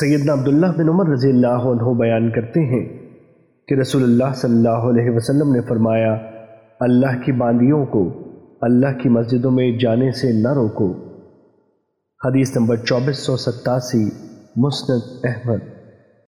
سیدنا عبداللہ بن عمر رضی اللہ عنہ بیان کرتے ہیں کہ رسول اللہ صلی اللہ علیہ وسلم نے فرمایا، اللہ کی باندیوں کو، اللہ کی مسجدوں میں جانے سے نہ روکو۔ حدیث نمبر چوبیس سو ستاسی، مسند احمد۔